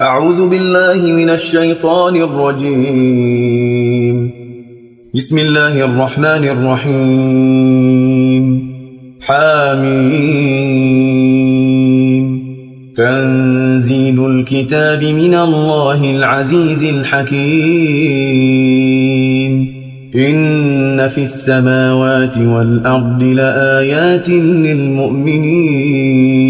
أعوذ بالله من الشيطان الرجيم. بسم الله الرحمن الرحيم. حاميم. تنزيل الكتاب من الله العزيز الحكيم. إن في السماوات والأرض لآيات للمؤمنين.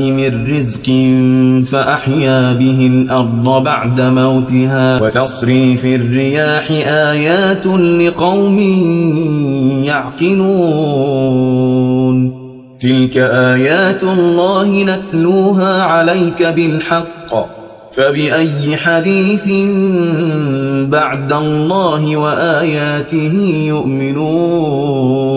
من رزق فأحيا به الأرض بعد موتها وتصريف الرياح آيات لقوم يعقلون تلك آيات الله نتلوها عليك بالحق فبأي حديث بعد الله وآياته يؤمنون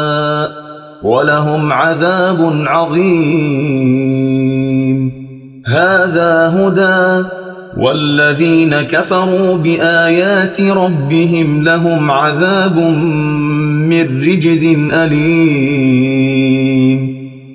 ولهم عذاب عظيم. هذا هدى والذين كفروا بآيات ربهم لهم عذاب من رجز أليم.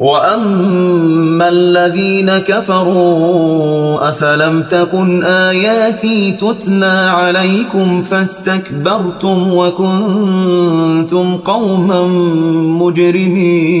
وأما الذين كفروا أفلم تكن آياتي تتلى عليكم فاستكبرتم وكنتم قوما مجرمين